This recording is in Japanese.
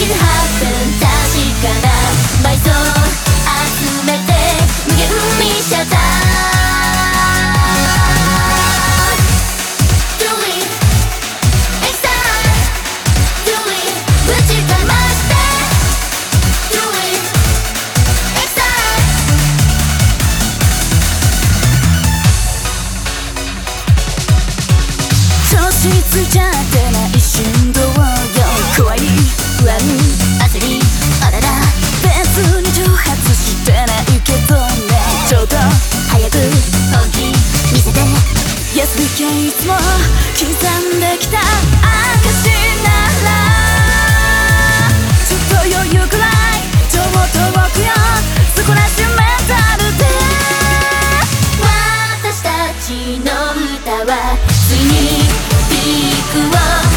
きは確かなめて Do it time Do it かて Do it time ゃない瞬間いつも刻んできた証ならちょっと余裕くらい超遠くよそこらしメンタルで私たちの歌はついにピークを